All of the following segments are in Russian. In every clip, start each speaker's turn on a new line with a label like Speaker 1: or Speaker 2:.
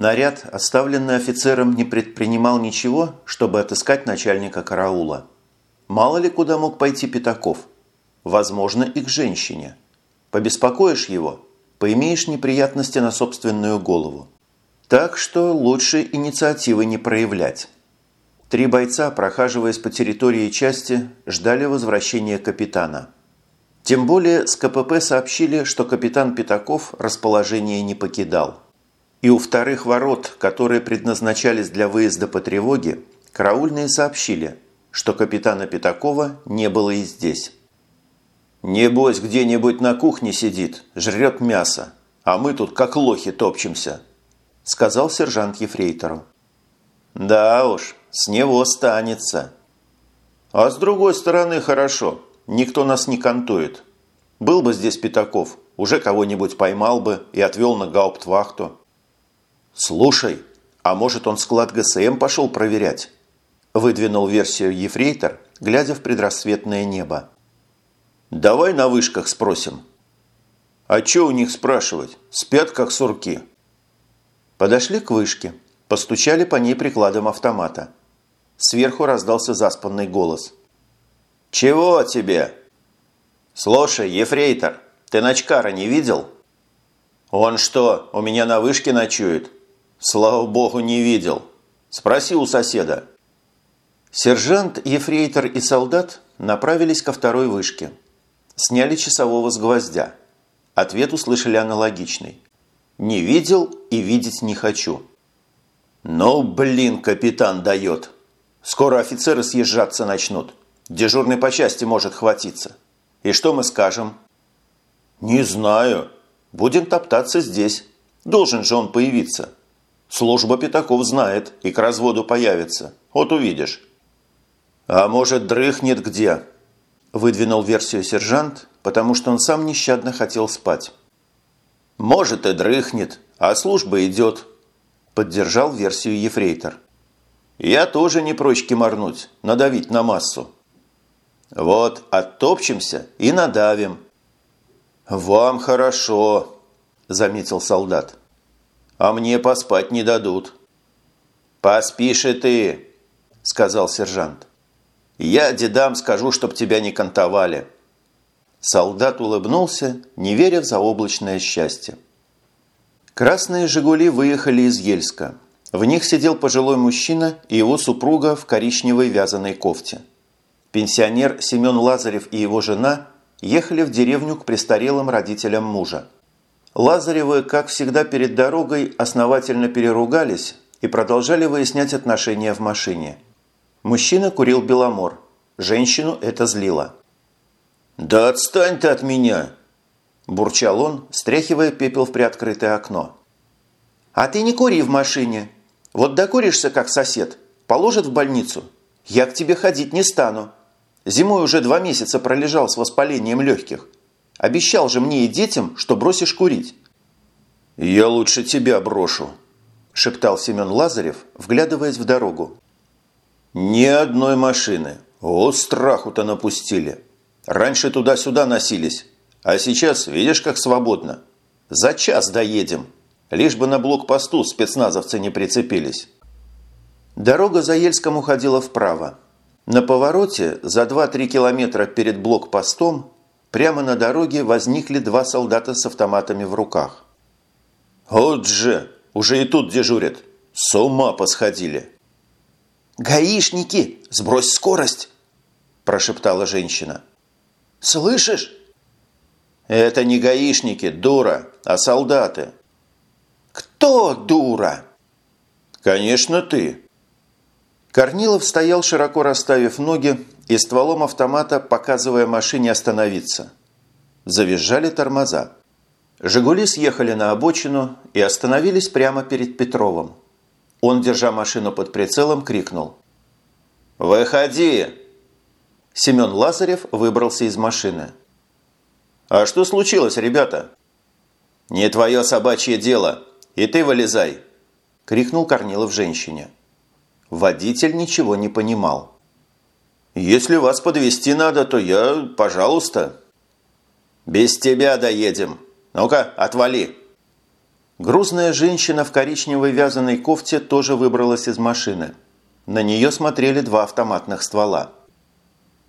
Speaker 1: Наряд, оставленный офицером, не предпринимал ничего, чтобы отыскать начальника караула. Мало ли куда мог пойти Пятаков. Возможно, и к женщине. Побеспокоишь его, поимеешь неприятности на собственную голову. Так что лучше инициативы не проявлять. Три бойца, прохаживаясь по территории части, ждали возвращения капитана. Тем более с КПП сообщили, что капитан Пятаков расположение не покидал. И у вторых ворот, которые предназначались для выезда по тревоге, караульные сообщили, что капитана Пятакова не было и здесь. «Небось, где-нибудь на кухне сидит, жрет мясо, а мы тут как лохи топчемся», – сказал сержант Ефрейтору. «Да уж, с него станется. А с другой стороны, хорошо. Никто нас не кантует. Был бы здесь Пятаков, уже кого-нибудь поймал бы и отвел на гауптвахту. Слушай, а может он склад ГСМ пошел проверять? Выдвинул версию Ефрейтор, глядя в предрассветное небо. Давай на вышках спросим. А что у них спрашивать? Спят как сурки. Подошли к вышке, постучали по ней прикладом автомата. Сверху раздался заспанный голос. «Чего тебе?» «Слушай, ефрейтор, ты Ночкара не видел?» «Он что, у меня на вышке ночует?» «Слава богу, не видел. Спроси у соседа». Сержант, ефрейтор и солдат направились ко второй вышке. Сняли часового с гвоздя. Ответ услышали аналогичный. «Не видел и видеть не хочу». «Ну, блин, капитан дает!» Скоро офицеры съезжаться начнут. Дежурный по части может хватиться. И что мы скажем? Не знаю. Будем топтаться здесь. Должен же он появиться. Служба Пятаков знает и к разводу появится. Вот увидишь. А может, дрыхнет где? Выдвинул версию сержант, потому что он сам нещадно хотел спать. Может и дрыхнет, а служба идет. Поддержал версию ефрейтор. Я тоже не прочь киморнуть, надавить на массу. Вот, оттопчемся и надавим. Вам хорошо, заметил солдат. А мне поспать не дадут. Поспишь ты, сказал сержант. Я дедам скажу, чтоб тебя не кантовали. Солдат улыбнулся, не веря в заоблачное счастье. Красные «Жигули» выехали из Ельска. В них сидел пожилой мужчина и его супруга в коричневой вязаной кофте. Пенсионер Семен Лазарев и его жена ехали в деревню к престарелым родителям мужа. Лазаревы, как всегда перед дорогой, основательно переругались и продолжали выяснять отношения в машине. Мужчина курил беломор. Женщину это злило. «Да отстань ты от меня!» – бурчал он, стряхивая пепел в приоткрытое окно. «А ты не кури в машине!» Вот докуришься, как сосед, положит в больницу. Я к тебе ходить не стану. Зимой уже два месяца пролежал с воспалением легких. Обещал же мне и детям, что бросишь курить». «Я лучше тебя брошу», – шептал Семен Лазарев, вглядываясь в дорогу. «Ни одной машины. О, страху-то напустили. Раньше туда-сюда носились, а сейчас видишь, как свободно. За час доедем». Лишь бы на блокпосту спецназовцы не прицепились. Дорога за Ельском уходила вправо. На повороте за 2-3 километра перед блокпостом прямо на дороге возникли два солдата с автоматами в руках. «Вот же! Уже и тут дежурят! С ума посходили!»
Speaker 2: «Гаишники! Сбрось скорость!» – прошептала женщина. «Слышишь?»
Speaker 1: «Это не гаишники, дура, а солдаты!»
Speaker 2: «Кто дура?»
Speaker 1: «Конечно, ты». Корнилов стоял, широко расставив ноги и стволом автомата, показывая машине остановиться. Завизжали тормоза. «Жигули» съехали на обочину и остановились прямо перед Петровым. Он, держа машину под прицелом, крикнул. «Выходи!» Семен Лазарев выбрался из машины. «А что случилось, ребята?» «Не твое собачье дело!» «И ты вылезай!» – крикнул Корнилов женщине. Водитель ничего не понимал. «Если вас подвести надо, то я, пожалуйста». «Без тебя доедем. Ну-ка, отвали!» Грузная женщина в коричневой вязаной кофте тоже выбралась из машины. На нее смотрели два автоматных ствола.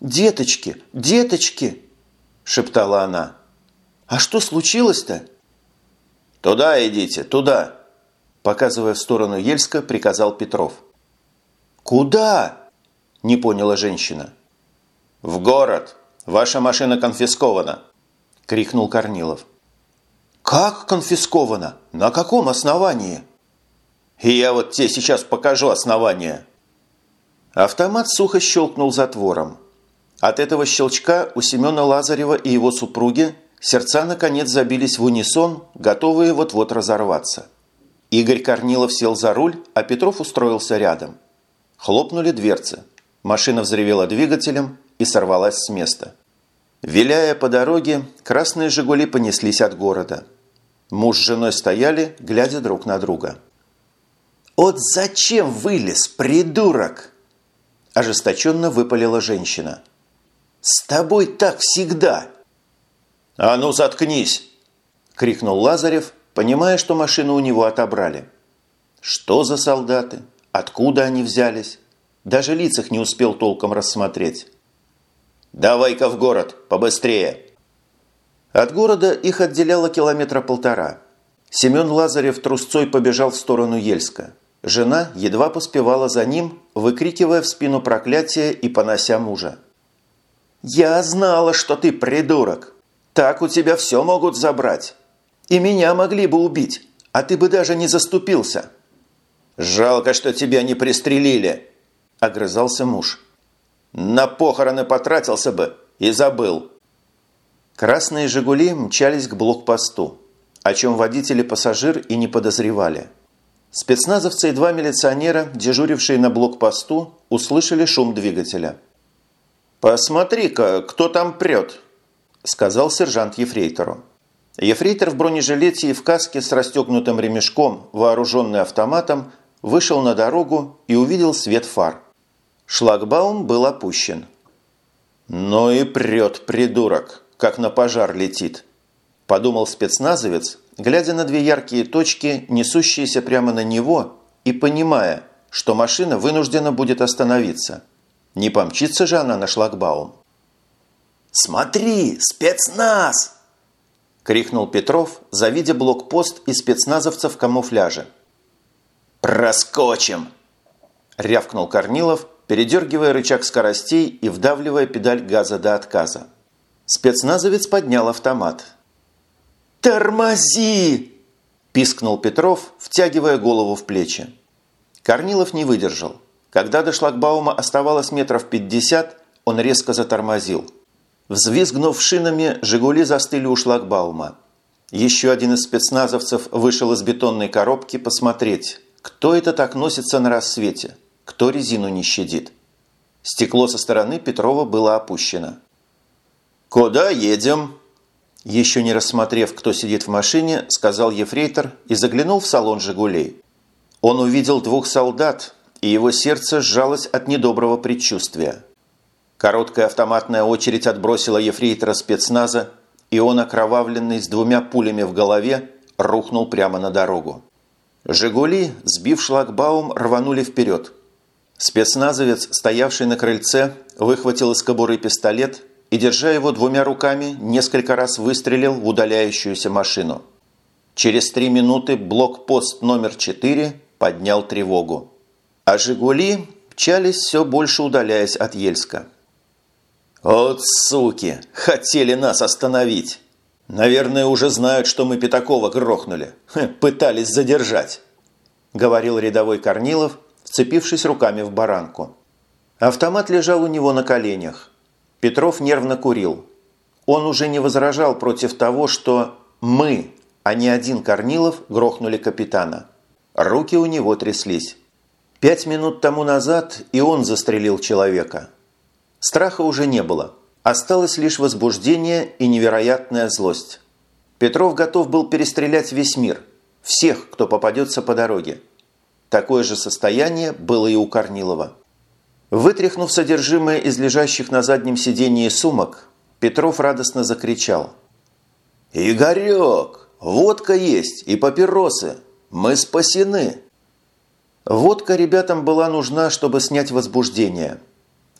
Speaker 2: «Деточки! Деточки!» – шептала она. «А что случилось-то?»
Speaker 1: «Туда идите, туда!» – показывая в сторону Ельска, приказал Петров.
Speaker 2: «Куда?»
Speaker 1: – не поняла женщина. «В город! Ваша машина конфискована!» – крикнул Корнилов.
Speaker 2: «Как конфискована? На каком основании?»
Speaker 1: «И я вот тебе сейчас покажу основание!» Автомат сухо щелкнул затвором. От этого щелчка у Семена Лазарева и его супруги сердца наконец забились в унисон, готовые вот-вот разорваться. Игорь Корнилов сел за руль, а Петров устроился рядом. Хлопнули дверцы. Машина взревела двигателем и сорвалась с места. Виляя по дороге, красные «Жигули» понеслись от города. Муж с женой стояли, глядя друг на друга.
Speaker 2: «От зачем вылез, придурок?» Ожесточенно выпалила женщина. «С тобой так всегда!»
Speaker 1: «А ну, заткнись!» – крикнул Лазарев, понимая, что машину у него отобрали. Что за солдаты? Откуда они взялись? Даже лиц их не успел толком рассмотреть. «Давай-ка в город, побыстрее!» От города их отделяло километра полтора. Семен Лазарев трусцой побежал в сторону Ельска. Жена едва поспевала за ним, выкрикивая в спину проклятие и понося мужа. «Я знала, что ты придурок. Так у тебя все могут забрать. И меня могли бы убить, а ты бы даже не заступился». «Жалко, что тебя не пристрелили», – огрызался муж. «На похороны потратился бы и забыл». Красные «Жигули» мчались к блокпосту, о чем водители пассажир и не подозревали. Спецназовцы и два милиционера, дежурившие на блокпосту, услышали шум двигателя – «Посмотри-ка, кто там прет», – сказал сержант Ефрейтору. Ефрейтор в бронежилете и в каске с расстегнутым ремешком, вооруженный автоматом, вышел на дорогу и увидел свет фар. Шлагбаум был опущен. «Ну и прет, придурок, как на пожар летит», – подумал спецназовец, глядя на две яркие точки, несущиеся прямо на него, и понимая, что машина вынуждена будет остановиться – не помчится же она на шлагбаум.
Speaker 2: «Смотри, спецназ!» – крикнул Петров, завидя блокпост и спецназовцев в камуфляже.
Speaker 1: «Проскочим!» – рявкнул Корнилов, передергивая рычаг скоростей и вдавливая педаль газа до отказа. Спецназовец поднял автомат.
Speaker 2: «Тормози!» – пискнул Петров, втягивая голову в плечи.
Speaker 1: Корнилов не выдержал. Когда до шлагбаума оставалось метров пятьдесят, он резко затормозил. Взвизгнув шинами, «Жигули» застыли у шлагбаума. Еще один из спецназовцев вышел из бетонной коробки посмотреть, кто это так носится на рассвете, кто резину не щадит. Стекло со стороны Петрова было опущено. «Куда едем?» Еще не рассмотрев, кто сидит в машине, сказал ефрейтор и заглянул в салон «Жигулей». Он увидел двух солдат, и его сердце сжалось от недоброго предчувствия. Короткая автоматная очередь отбросила ефрейтора спецназа, и он, окровавленный с двумя пулями в голове, рухнул прямо на дорогу. «Жигули», сбив шлагбаум, рванули вперед. Спецназовец, стоявший на крыльце, выхватил из кобуры пистолет и, держа его двумя руками, несколько раз выстрелил в удаляющуюся машину. Через три минуты блокпост номер 4 поднял тревогу. А «Жигули» мчались все больше удаляясь от Ельска. «Вот суки! Хотели нас остановить! Наверное, уже знают, что мы Пятакова грохнули. Пытались задержать!» Говорил рядовой Корнилов, вцепившись руками в баранку. Автомат лежал у него на коленях. Петров нервно курил. Он уже не возражал против того, что «мы», а не один Корнилов, грохнули капитана. Руки у него тряслись. Пять минут тому назад и он застрелил человека. Страха уже не было. Осталось лишь возбуждение и невероятная злость. Петров готов был перестрелять весь мир, всех, кто попадется по дороге. Такое же состояние было и у Корнилова. Вытряхнув содержимое из лежащих на заднем сидении сумок, Петров радостно закричал.
Speaker 2: «Игорек,
Speaker 1: Водка есть и папиросы. Мы спасены!» Водка ребятам была нужна, чтобы снять возбуждение.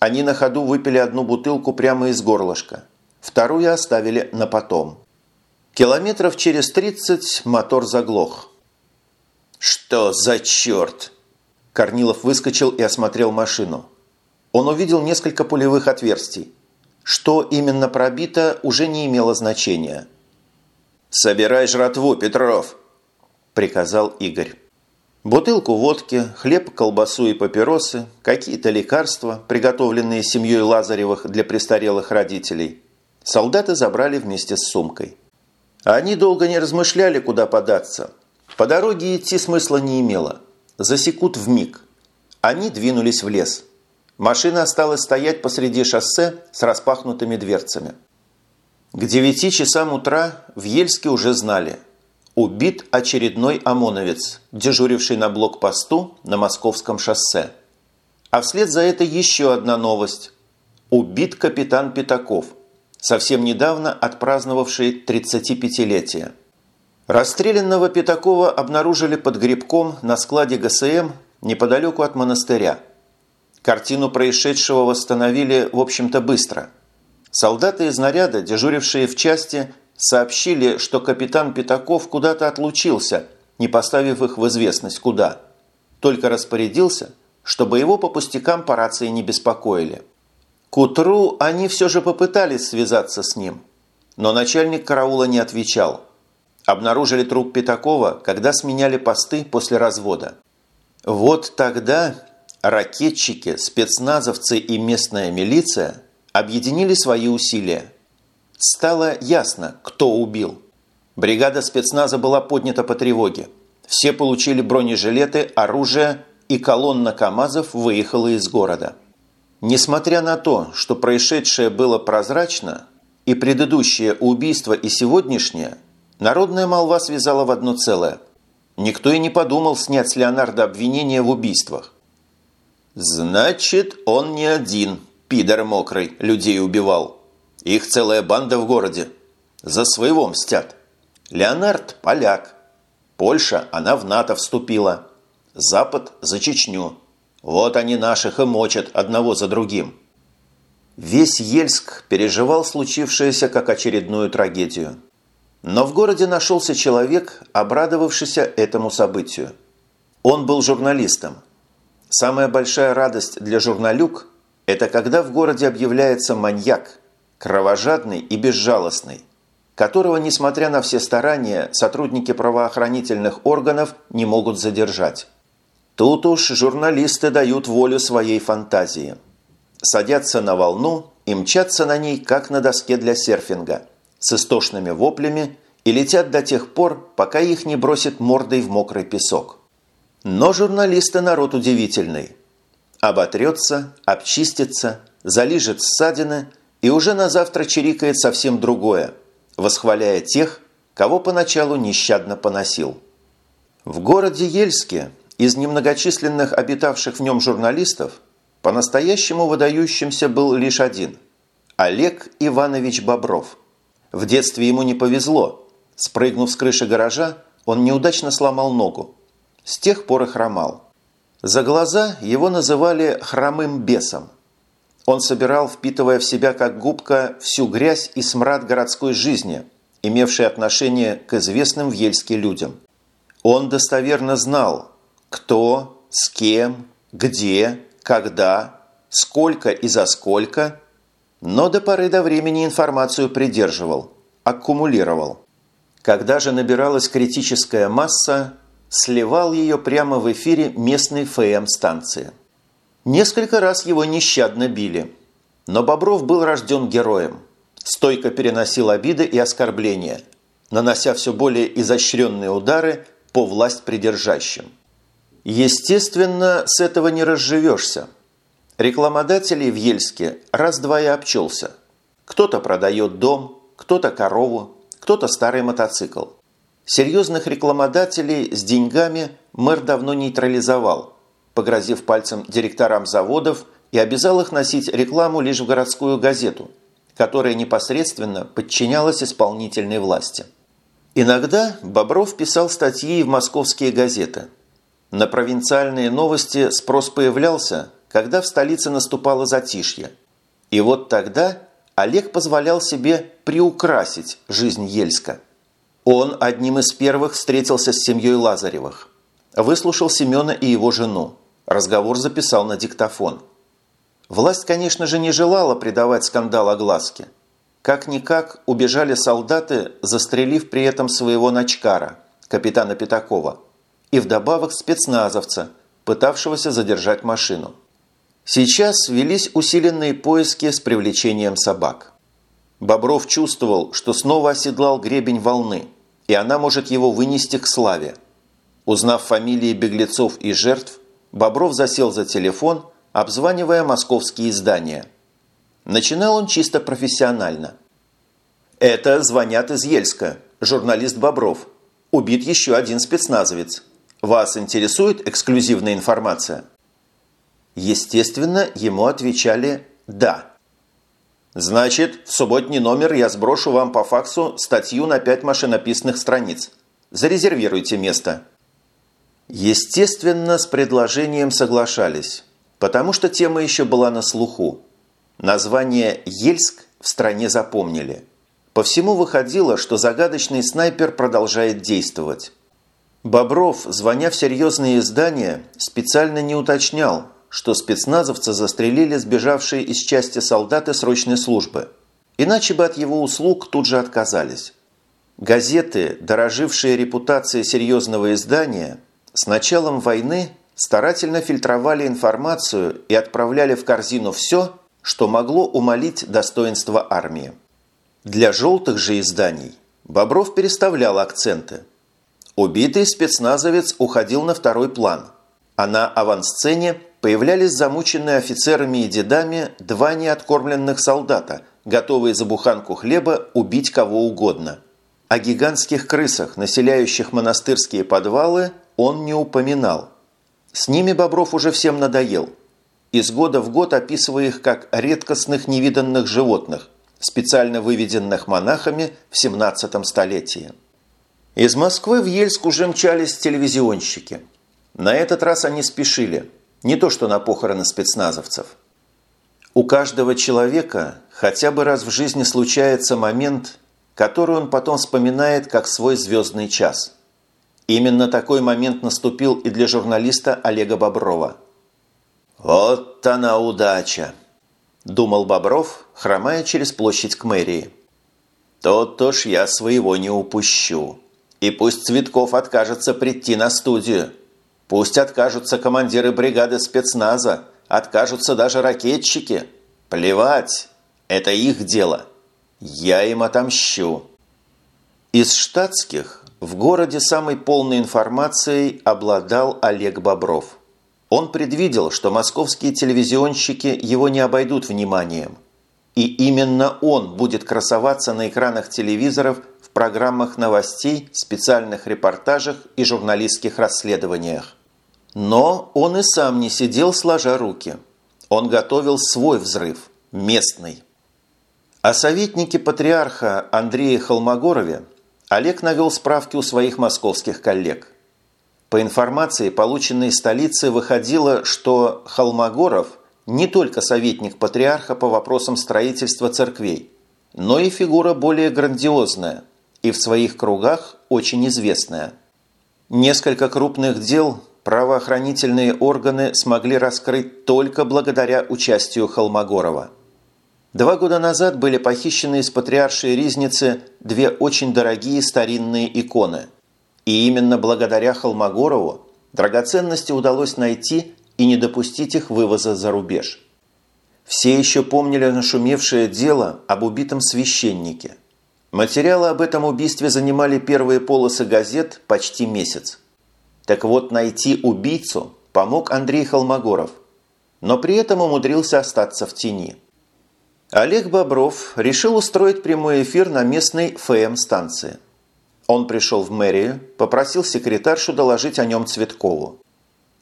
Speaker 1: Они на ходу выпили одну бутылку прямо из горлышка. Вторую оставили на потом. Километров через 30 мотор заглох. «Что за черт?» Корнилов выскочил и осмотрел машину. Он увидел несколько пулевых отверстий. Что именно пробито, уже не имело значения. «Собирай жратву, Петров!» – приказал Игорь. Бутылку водки, хлеб, колбасу и папиросы, какие-то лекарства, приготовленные семьей Лазаревых для престарелых родителей, солдаты забрали вместе с сумкой. Они долго не размышляли, куда податься. По дороге идти смысла не имело. Засекут в миг. Они двинулись в лес. Машина осталась стоять посреди шоссе с распахнутыми дверцами. К девяти часам утра в Ельске уже знали – Убит очередной ОМОНовец, дежуривший на блокпосту на Московском шоссе. А вслед за это еще одна новость. Убит капитан Пятаков, совсем недавно отпраздновавший 35-летие. Расстрелянного Пятакова обнаружили под грибком на складе ГСМ неподалеку от монастыря. Картину происшедшего восстановили, в общем-то, быстро. Солдаты из наряда, дежурившие в части, сообщили, что капитан Пятаков куда-то отлучился, не поставив их в известность куда. Только распорядился, чтобы его по пустякам по рации не беспокоили. К утру они все же попытались связаться с ним, но начальник караула не отвечал. Обнаружили труп Пятакова, когда сменяли посты после развода. Вот тогда ракетчики, спецназовцы и местная милиция объединили свои усилия – Стало ясно, кто убил. Бригада спецназа была поднята по тревоге. Все получили бронежилеты, оружие, и колонна КАМАЗов выехала из города. Несмотря на то, что происшедшее было прозрачно, и предыдущее убийство, и сегодняшнее, народная молва связала в одно целое. Никто и не подумал снять с Леонардо обвинение в убийствах. «Значит, он не один, пидор мокрый, людей убивал», их целая банда в городе. За своего мстят. Леонард – поляк. Польша, она в НАТО вступила. Запад – за Чечню. Вот они наших и мочат одного за другим. Весь Ельск переживал случившееся как очередную трагедию. Но в городе нашелся человек, обрадовавшийся этому событию. Он был журналистом. Самая большая радость для журналюк – это когда в городе объявляется маньяк, кровожадный и безжалостный, которого, несмотря на все старания, сотрудники правоохранительных органов не могут задержать. Тут уж журналисты дают волю своей фантазии. Садятся на волну и мчатся на ней, как на доске для серфинга, с истошными воплями и летят до тех пор, пока их не бросит мордой в мокрый песок. Но журналисты народ удивительный. Оботрется, обчистится, залижет ссадины – и уже на завтра чирикает совсем другое, восхваляя тех, кого поначалу нещадно поносил. В городе Ельске из немногочисленных обитавших в нем журналистов по-настоящему выдающимся был лишь один – Олег Иванович Бобров. В детстве ему не повезло. Спрыгнув с крыши гаража, он неудачно сломал ногу. С тех пор и хромал. За глаза его называли «хромым бесом», он собирал, впитывая в себя как губка всю грязь и смрад городской жизни, имевшей отношение к известным в Ельске людям. Он достоверно знал, кто, с кем, где, когда, сколько и за сколько, но до поры до времени информацию придерживал, аккумулировал. Когда же набиралась критическая масса, сливал ее прямо в эфире местной ФМ-станции. Несколько раз его нещадно били. Но Бобров был рожден героем. Стойко переносил обиды и оскорбления, нанося все более изощренные удары по власть придержащим. Естественно, с этого не разживешься. Рекламодателей в Ельске раз-два и обчелся. Кто-то продает дом, кто-то корову, кто-то старый мотоцикл. Серьезных рекламодателей с деньгами мэр давно нейтрализовал – погрозив пальцем директорам заводов и обязал их носить рекламу лишь в городскую газету, которая непосредственно подчинялась исполнительной власти. Иногда Бобров писал статьи в московские газеты. На провинциальные новости спрос появлялся, когда в столице наступало затишье. И вот тогда Олег позволял себе приукрасить жизнь Ельска. Он одним из первых встретился с семьей Лазаревых. Выслушал Семена и его жену. Разговор записал на диктофон. Власть, конечно же, не желала придавать скандал огласке. Как-никак убежали солдаты, застрелив при этом своего начкара, капитана Пятакова, и вдобавок спецназовца, пытавшегося задержать машину. Сейчас велись усиленные поиски с привлечением собак. Бобров чувствовал, что снова оседлал гребень волны, и она может его вынести к славе. Узнав фамилии беглецов и жертв, Бобров засел за телефон, обзванивая московские издания. Начинал он чисто профессионально. «Это звонят из Ельска. Журналист Бобров. Убит еще один спецназовец. Вас интересует эксклюзивная информация?» Естественно, ему отвечали «да». «Значит, в субботний номер я сброшу вам по факсу статью на пять машинописных страниц. Зарезервируйте место». Естественно, с предложением соглашались, потому что тема еще была на слуху. Название «Ельск» в стране запомнили. По всему выходило, что загадочный снайпер продолжает действовать. Бобров, звоня в серьезные издания, специально не уточнял, что спецназовца застрелили сбежавшие из части солдаты срочной службы. Иначе бы от его услуг тут же отказались. Газеты, дорожившие репутацией серьезного издания, с началом войны старательно фильтровали информацию и отправляли в корзину все, что могло умолить достоинство армии. Для желтых же изданий Бобров переставлял акценты. Убитый спецназовец уходил на второй план, а на авансцене появлялись замученные офицерами и дедами два неоткормленных солдата, готовые за буханку хлеба убить кого угодно. О гигантских крысах, населяющих монастырские подвалы, он не упоминал. С ними Бобров уже всем надоел. Из года в год описывая их как редкостных невиданных животных, специально выведенных монахами в 17 столетии. Из Москвы в Ельск уже мчались телевизионщики. На этот раз они спешили – не то что на похороны спецназовцев. У каждого человека хотя бы раз в жизни случается момент, который он потом вспоминает как свой звездный час. Именно такой момент наступил и для журналиста Олега Боброва. «Вот она удача!» – думал Бобров, хромая через площадь к мэрии. «То-то ж я своего не упущу. И пусть Цветков откажется прийти на студию. Пусть откажутся командиры бригады спецназа, откажутся даже ракетчики. Плевать, это их дело. Я им отомщу. Из штатских в городе самой полной информацией обладал Олег Бобров. Он предвидел, что московские телевизионщики его не обойдут вниманием. И именно он будет красоваться на экранах телевизоров в программах новостей, специальных репортажах и журналистских расследованиях. Но он и сам не сидел сложа руки. Он готовил свой взрыв, местный. О советнике патриарха Андрее Холмогорове Олег навел справки у своих московских коллег. По информации, полученной из столицы, выходило, что Холмогоров не только советник патриарха по вопросам строительства церквей, но и фигура более грандиозная и в своих кругах очень известная. Несколько крупных дел правоохранительные органы смогли раскрыть только благодаря участию Холмогорова. Два года назад были похищены из патриаршей Ризницы две очень дорогие старинные иконы. И именно благодаря Холмогорову драгоценности удалось найти и не допустить их вывоза за рубеж. Все еще помнили нашумевшее дело об убитом священнике. Материалы об этом убийстве занимали первые полосы газет почти месяц. Так вот, найти убийцу помог Андрей Холмогоров, но при этом умудрился остаться в тени. Олег Бобров решил устроить прямой эфир на местной ФМ-станции. Он пришел в мэрию, попросил секретаршу доложить о нем Цветкову.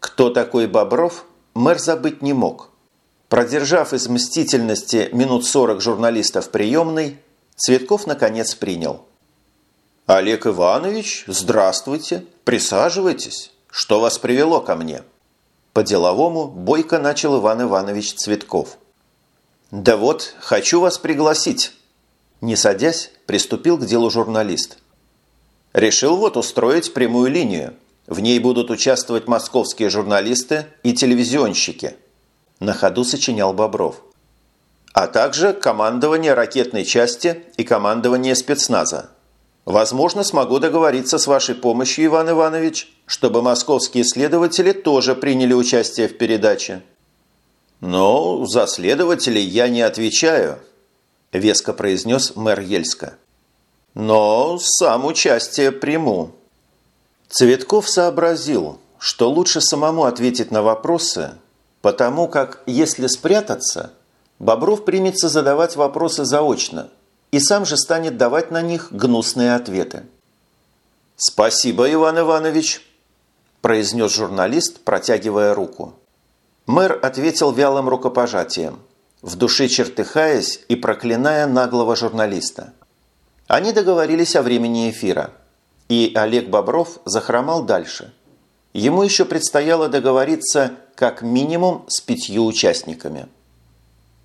Speaker 1: Кто такой Бобров, мэр забыть не мог. Продержав из мстительности минут 40 журналистов приемной, Цветков наконец принял – «Олег Иванович, здравствуйте, присаживайтесь. Что вас привело ко мне?» По-деловому бойко начал Иван Иванович Цветков. «Да вот, хочу вас пригласить». Не садясь, приступил к делу журналист. «Решил вот устроить прямую линию. В ней будут участвовать московские журналисты и телевизионщики». На ходу сочинял Бобров. «А также командование ракетной части и командование спецназа. Возможно, смогу договориться с вашей помощью, Иван Иванович, чтобы московские следователи тоже приняли участие в передаче. Но за следователей я не отвечаю, веско произнес мэр Ельска. Но сам участие приму. Цветков сообразил, что лучше самому ответить на вопросы, потому как, если спрятаться, Бобров примется задавать вопросы заочно – и сам же станет давать на них гнусные ответы. «Спасибо, Иван Иванович», – произнес журналист, протягивая руку. Мэр ответил вялым рукопожатием, в душе чертыхаясь и проклиная наглого журналиста. Они договорились о времени эфира, и Олег Бобров захромал дальше. Ему еще предстояло договориться как минимум с пятью участниками –